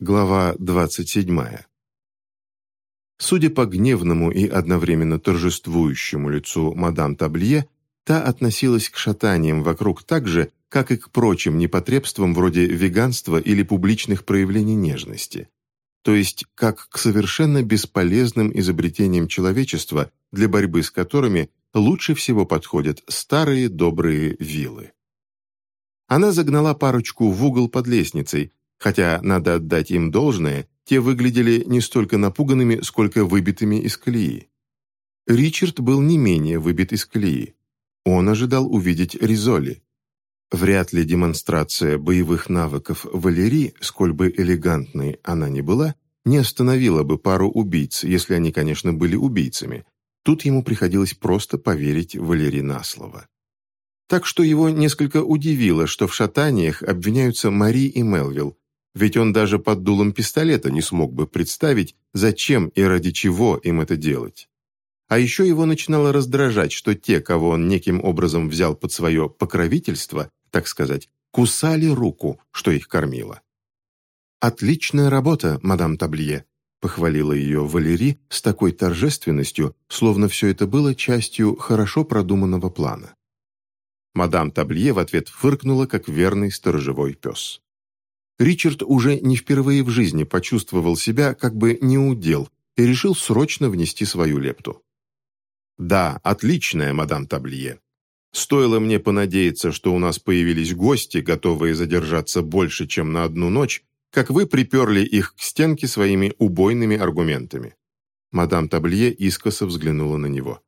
Глава 27. Судя по гневному и одновременно торжествующему лицу мадам Таблие, та относилась к шатаниям вокруг так же, как и к прочим непотребствам вроде веганства или публичных проявлений нежности. То есть, как к совершенно бесполезным изобретениям человечества, для борьбы с которыми лучше всего подходят старые добрые вилы. Она загнала парочку в угол под лестницей, Хотя, надо отдать им должное, те выглядели не столько напуганными, сколько выбитыми из колеи. Ричард был не менее выбит из колеи. Он ожидал увидеть Ризоли. Вряд ли демонстрация боевых навыков Валерии, сколь бы элегантной она ни была, не остановила бы пару убийц, если они, конечно, были убийцами. Тут ему приходилось просто поверить Валерии на слово. Так что его несколько удивило, что в шатаниях обвиняются Мари и Мелвилл, ведь он даже под дулом пистолета не смог бы представить, зачем и ради чего им это делать. А еще его начинало раздражать, что те, кого он неким образом взял под свое покровительство, так сказать, кусали руку, что их кормило. «Отличная работа, мадам Таблие», — похвалила ее Валери с такой торжественностью, словно все это было частью хорошо продуманного плана. Мадам Таблие в ответ фыркнула, как верный сторожевой пес. Ричард уже не впервые в жизни почувствовал себя как бы неудел и решил срочно внести свою лепту. «Да, отличная, мадам Таблие. Стоило мне понадеяться, что у нас появились гости, готовые задержаться больше, чем на одну ночь, как вы приперли их к стенке своими убойными аргументами». Мадам Таблие искоса взглянула на него.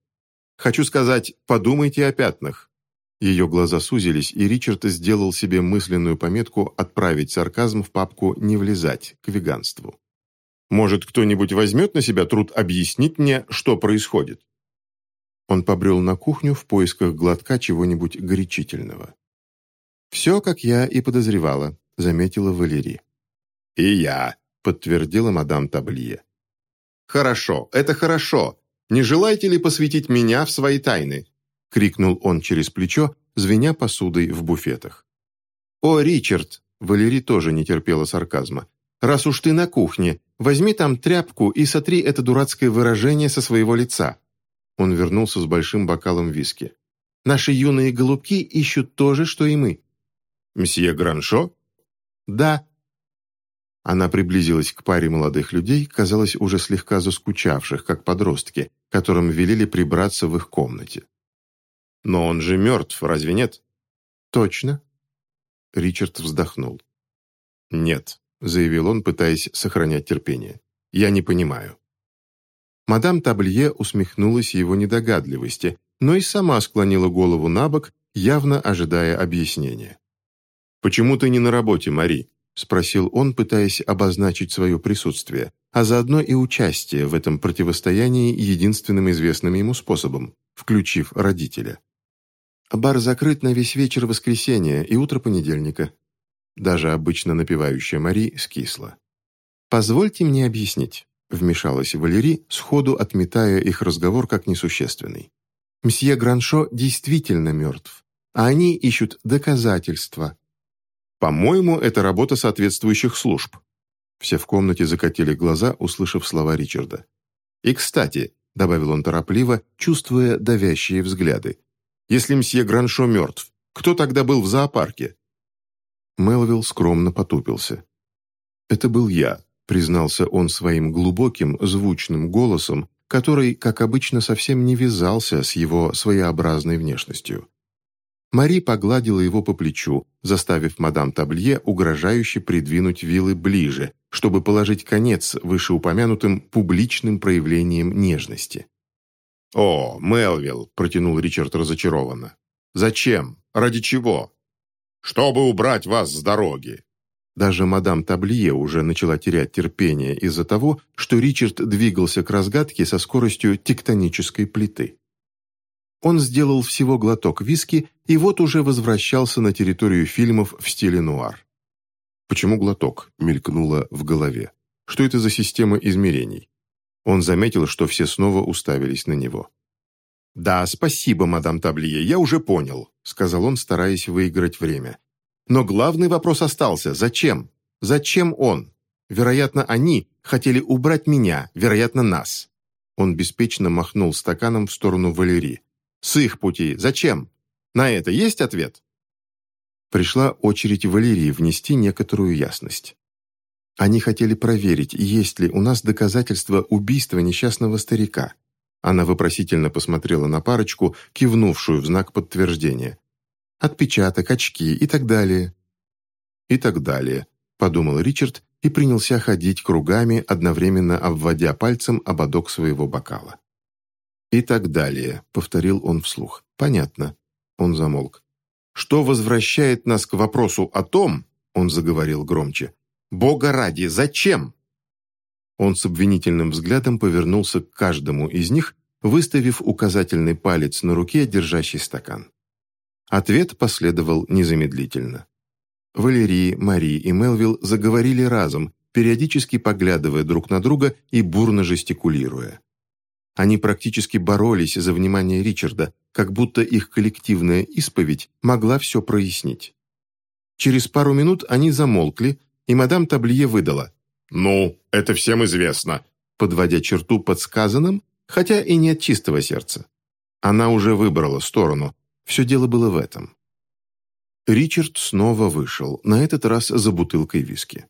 «Хочу сказать, подумайте о пятнах. Ее глаза сузились, и Ричард сделал себе мысленную пометку отправить сарказм в папку «Не влезать» к веганству. «Может, кто-нибудь возьмет на себя труд объяснить мне, что происходит?» Он побрел на кухню в поисках глотка чего-нибудь горячительного. «Все, как я и подозревала», — заметила Валерий. «И я», — подтвердила мадам Таблие. «Хорошо, это хорошо. Не желаете ли посвятить меня в свои тайны?» — крикнул он через плечо, звеня посудой в буфетах. «О, Ричард!» — Валерий тоже не терпела сарказма. «Раз уж ты на кухне, возьми там тряпку и сотри это дурацкое выражение со своего лица». Он вернулся с большим бокалом виски. «Наши юные голубки ищут то же, что и мы». «Мсье Граншо?» «Да». Она приблизилась к паре молодых людей, казалось, уже слегка заскучавших, как подростки, которым велели прибраться в их комнате. Но он же мертв, разве нет? Точно. Ричард вздохнул. Нет, заявил он, пытаясь сохранять терпение. Я не понимаю. Мадам Таблье усмехнулась его недогадливости, но и сама склонила голову на бок, явно ожидая объяснения. «Почему ты не на работе, Мари?» – спросил он, пытаясь обозначить свое присутствие, а заодно и участие в этом противостоянии единственным известным ему способом, включив родителя. Бар закрыт на весь вечер воскресенья и утро понедельника. Даже обычно напевающая Мари скисла. «Позвольте мне объяснить», — вмешалась Валерий, сходу отметая их разговор как несущественный. «Мсье Граншо действительно мертв, а они ищут доказательства». «По-моему, это работа соответствующих служб». Все в комнате закатили глаза, услышав слова Ричарда. «И, кстати», — добавил он торопливо, чувствуя давящие взгляды, если мсье Граншо мертв, кто тогда был в зоопарке?» Мелвилл скромно потупился. «Это был я», — признался он своим глубоким, звучным голосом, который, как обычно, совсем не вязался с его своеобразной внешностью. Мари погладила его по плечу, заставив мадам Таблье угрожающе придвинуть вилы ближе, чтобы положить конец вышеупомянутым публичным проявлениям нежности. «О, Мелвилл», — протянул Ричард разочарованно. «Зачем? Ради чего?» «Чтобы убрать вас с дороги». Даже мадам Таблие уже начала терять терпение из-за того, что Ричард двигался к разгадке со скоростью тектонической плиты. Он сделал всего глоток виски и вот уже возвращался на территорию фильмов в стиле нуар. «Почему глоток?» — мелькнуло в голове. «Что это за система измерений?» Он заметил, что все снова уставились на него. «Да, спасибо, мадам Таблие, я уже понял», — сказал он, стараясь выиграть время. «Но главный вопрос остался. Зачем? Зачем он? Вероятно, они хотели убрать меня, вероятно, нас». Он беспечно махнул стаканом в сторону Валерии. «С их пути. Зачем? На это есть ответ?» Пришла очередь Валерии внести некоторую ясность. Они хотели проверить, есть ли у нас доказательства убийства несчастного старика. Она вопросительно посмотрела на парочку, кивнувшую в знак подтверждения. Отпечаток, очки и так далее. И так далее, подумал Ричард и принялся ходить кругами, одновременно обводя пальцем ободок своего бокала. «И так далее», — повторил он вслух. «Понятно». Он замолк. «Что возвращает нас к вопросу о том, — он заговорил громче, — Бога ради, зачем?» Он с обвинительным взглядом повернулся к каждому из них, выставив указательный палец на руке, держащий стакан. Ответ последовал незамедлительно. Валерий, Мари и Мелвилл заговорили разом, периодически поглядывая друг на друга и бурно жестикулируя. Они практически боролись за внимание Ричарда, как будто их коллективная исповедь могла все прояснить. Через пару минут они замолкли, и мадам Таблие выдала. «Ну, это всем известно», подводя черту под сказанным, хотя и не от чистого сердца. Она уже выбрала сторону, все дело было в этом. Ричард снова вышел, на этот раз за бутылкой виски.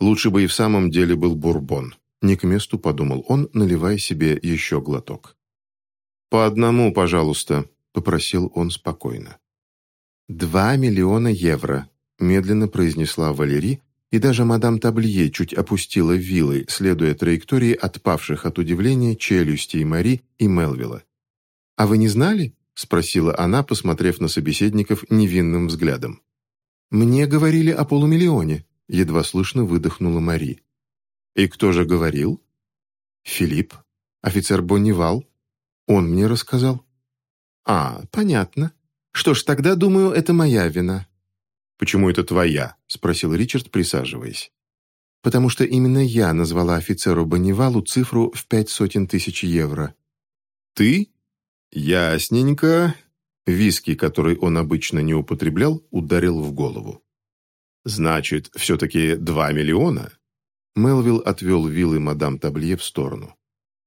Лучше бы и в самом деле был бурбон. Не к месту, подумал он, наливая себе еще глоток. «По одному, пожалуйста», — попросил он спокойно. «Два миллиона евро», — медленно произнесла Валерий, и даже мадам Таблие чуть опустила вилы, следуя траектории отпавших от удивления челюстей Мари и Мелвилла. «А вы не знали?» — спросила она, посмотрев на собеседников невинным взглядом. «Мне говорили о полумиллионе», — едва слышно выдохнула Мари. «И кто же говорил?» «Филипп, офицер Боннивал. Он мне рассказал». «А, понятно. Что ж, тогда, думаю, это моя вина». «Почему это твоя?» — спросил Ричард, присаживаясь. «Потому что именно я назвала офицеру Боннивалу цифру в пять сотен тысяч евро». «Ты?» «Ясненько». Виски, который он обычно не употреблял, ударил в голову. «Значит, все-таки два миллиона?» Мелвилл отвел виллы мадам Таблие в сторону.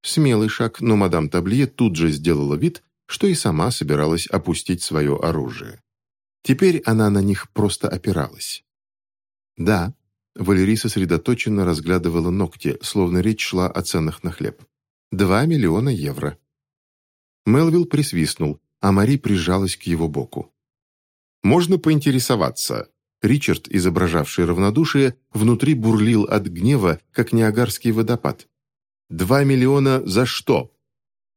Смелый шаг, но мадам Таблие тут же сделала вид, что и сама собиралась опустить свое оружие. Теперь она на них просто опиралась. «Да», — Валерий сосредоточенно разглядывала ногти, словно речь шла о ценах на хлеб. «Два миллиона евро». Мелвилл присвистнул, а Мари прижалась к его боку. «Можно поинтересоваться?» Ричард, изображавший равнодушие, внутри бурлил от гнева, как Ниагарский водопад. «Два миллиона за что?»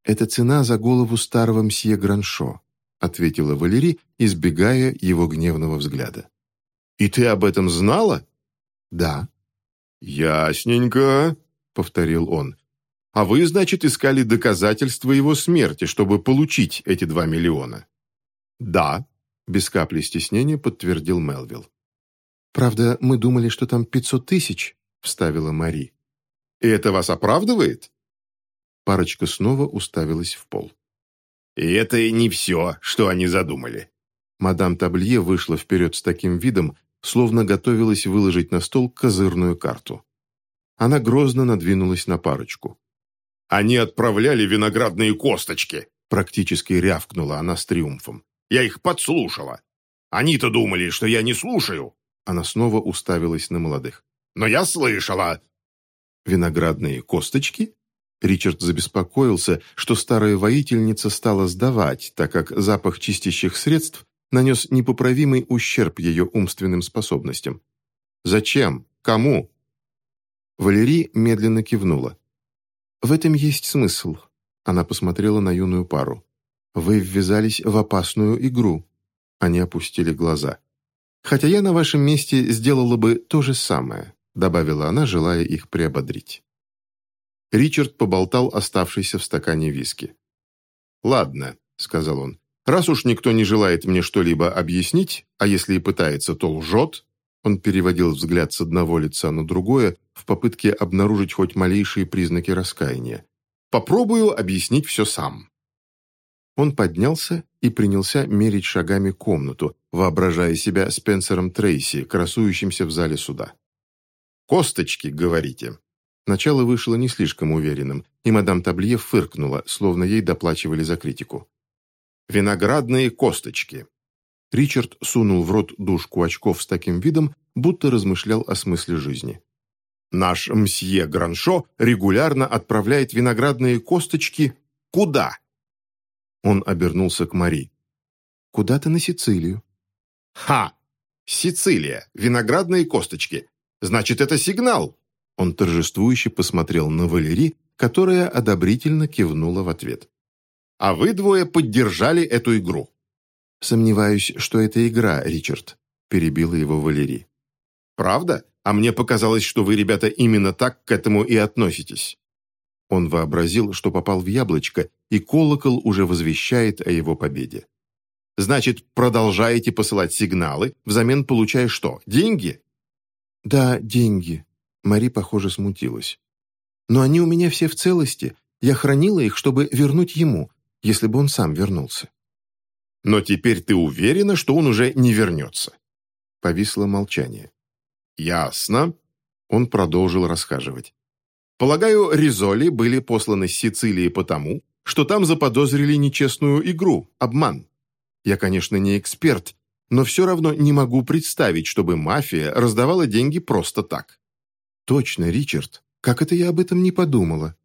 «Это цена за голову старого мсье Граншо», ответила Валерий, избегая его гневного взгляда. «И ты об этом знала?» «Да». «Ясненько», — повторил он. А вы, значит, искали доказательства его смерти, чтобы получить эти два миллиона?» «Да», — без капли стеснения подтвердил Мелвилл. «Правда, мы думали, что там пятьсот тысяч», — вставила Мари. «И это вас оправдывает?» Парочка снова уставилась в пол. «И это и не все, что они задумали». Мадам Таблье вышла вперед с таким видом, словно готовилась выложить на стол козырную карту. Она грозно надвинулась на парочку. Они отправляли виноградные косточки!» Практически рявкнула она с триумфом. «Я их подслушала. Они-то думали, что я не слушаю!» Она снова уставилась на молодых. «Но я слышала!» «Виноградные косточки?» Ричард забеспокоился, что старая воительница стала сдавать, так как запах чистящих средств нанес непоправимый ущерб ее умственным способностям. «Зачем? Кому?» Валерий медленно кивнула. «В этом есть смысл», — она посмотрела на юную пару. «Вы ввязались в опасную игру». Они опустили глаза. «Хотя я на вашем месте сделала бы то же самое», — добавила она, желая их приободрить. Ричард поболтал оставшийся в стакане виски. «Ладно», — сказал он, — «раз уж никто не желает мне что-либо объяснить, а если и пытается, то лжет, он переводил взгляд с одного лица на другое в попытке обнаружить хоть малейшие признаки раскаяния. «Попробую объяснить все сам». Он поднялся и принялся мерить шагами комнату, воображая себя Спенсером Трейси, красующимся в зале суда. «Косточки, говорите?» Начало вышло не слишком уверенным, и мадам Таблие фыркнула, словно ей доплачивали за критику. «Виноградные косточки». Ричард сунул в рот дужку очков с таким видом, будто размышлял о смысле жизни. «Наш мсье Граншо регулярно отправляет виноградные косточки куда?» Он обернулся к Мари. «Куда-то на Сицилию». «Ха! Сицилия! Виноградные косточки! Значит, это сигнал!» Он торжествующе посмотрел на Валери, которая одобрительно кивнула в ответ. «А вы двое поддержали эту игру». «Сомневаюсь, что это игра, Ричард», – перебила его Валерий. «Правда? А мне показалось, что вы, ребята, именно так к этому и относитесь». Он вообразил, что попал в яблочко, и колокол уже возвещает о его победе. «Значит, продолжаете посылать сигналы, взамен получая что, деньги?» «Да, деньги», Мари, похоже, смутилась. «Но они у меня все в целости. Я хранила их, чтобы вернуть ему, если бы он сам вернулся». «Но теперь ты уверена, что он уже не вернется?» Повисло молчание. «Ясно». Он продолжил расхаживать. «Полагаю, Ризоли были посланы с Сицилии потому, что там заподозрили нечестную игру, обман. Я, конечно, не эксперт, но все равно не могу представить, чтобы мафия раздавала деньги просто так. «Точно, Ричард. Как это я об этом не подумала?»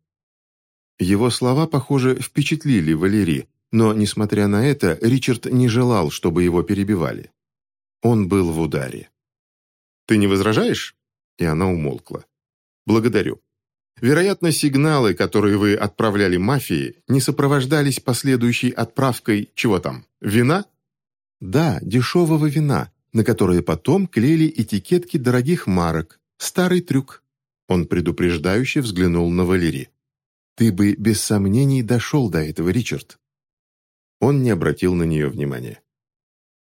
Его слова, похоже, впечатлили Валери, но, несмотря на это, Ричард не желал, чтобы его перебивали. Он был в ударе. «Ты не возражаешь?» И она умолкла. «Благодарю. Вероятно, сигналы, которые вы отправляли мафии, не сопровождались последующей отправкой, чего там, вина?» «Да, дешевого вина, на которое потом клеили этикетки дорогих марок, Старый трюк. Он предупреждающе взглянул на Валери. Ты бы без сомнений дошел до этого, Ричард. Он не обратил на нее внимания.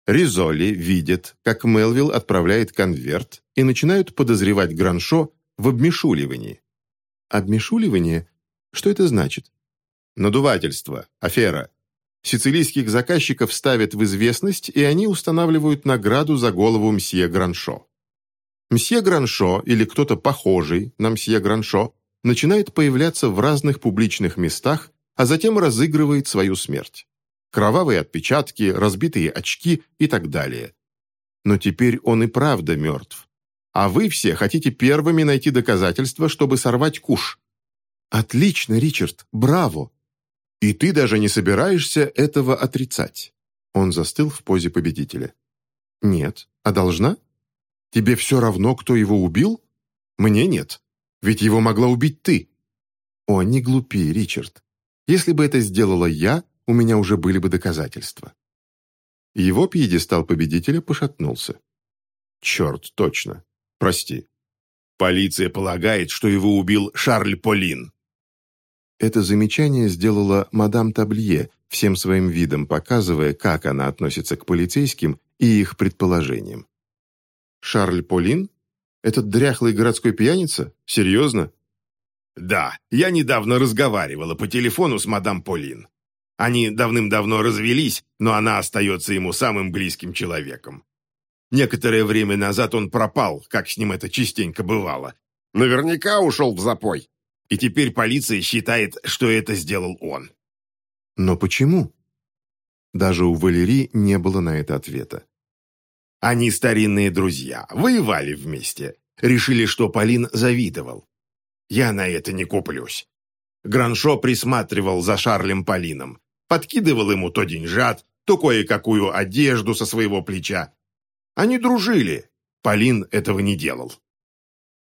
Ризоли видят, как Мелвилл отправляет конверт и начинают подозревать Граншо в обмешуливании. Обмешуливание? Что это значит? Надувательство, афера. Сицилийских заказчиков ставят в известность, и они устанавливают награду за голову мсье Граншо. Мсье Граншо или кто-то похожий на мсье Граншо начинает появляться в разных публичных местах, а затем разыгрывает свою смерть. Кровавые отпечатки, разбитые очки и так далее. Но теперь он и правда мертв. А вы все хотите первыми найти доказательства, чтобы сорвать куш. Отлично, Ричард, браво! И ты даже не собираешься этого отрицать. Он застыл в позе победителя. Нет, а должна? Тебе все равно, кто его убил? Мне нет. Ведь его могла убить ты. О, не глупи, Ричард. Если бы это сделала я, у меня уже были бы доказательства. Его пьедестал победителя пошатнулся. Черт, точно. Прости. Полиция полагает, что его убил Шарль Полин. Это замечание сделала мадам Таблие, всем своим видом показывая, как она относится к полицейским и их предположениям. Шарль Полин? Этот дряхлый городской пьяница? Серьезно? Да, я недавно разговаривала по телефону с мадам Полин. Они давным-давно развелись, но она остается ему самым близким человеком. Некоторое время назад он пропал, как с ним это частенько бывало. Наверняка ушел в запой. И теперь полиция считает, что это сделал он. Но почему? Даже у Валерии не было на это ответа. Они старинные друзья, воевали вместе. Решили, что Полин завидовал. Я на это не куплюсь. Граншо присматривал за Шарлем Полином. Подкидывал ему то деньжат, то кое-какую одежду со своего плеча. Они дружили. Полин этого не делал.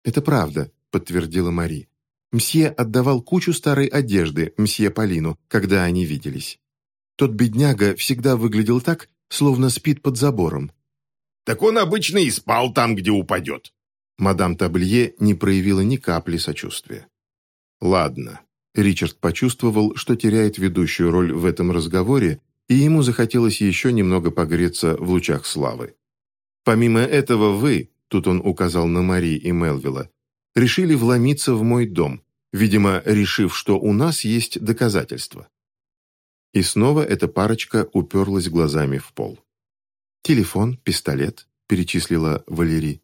«Это правда», — подтвердила Мари. Мсье отдавал кучу старой одежды мсье Полину, когда они виделись. Тот бедняга всегда выглядел так, словно спит под забором так он обычно и спал там, где упадет». Мадам Таблие не проявила ни капли сочувствия. «Ладно». Ричард почувствовал, что теряет ведущую роль в этом разговоре, и ему захотелось еще немного погреться в лучах славы. «Помимо этого вы», тут он указал на Мари и Мелвилла, решили вломиться в мой дом, видимо, решив, что у нас есть доказательства». И снова эта парочка уперлась глазами в пол. «Телефон, пистолет», — перечислила Валерий.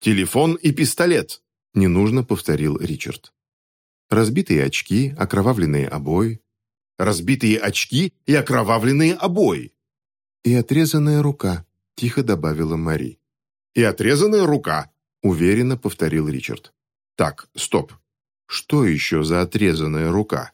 «Телефон и пистолет», ненужно повторил Ричард. Разбитые очки, окровавленные обои. Разбитые очки и окровавленные обои. И отрезанная рука, тихо добавила Мари. И отрезанная рука, уверенно повторил Ричард. Так, стоп. Что еще за отрезанная рука?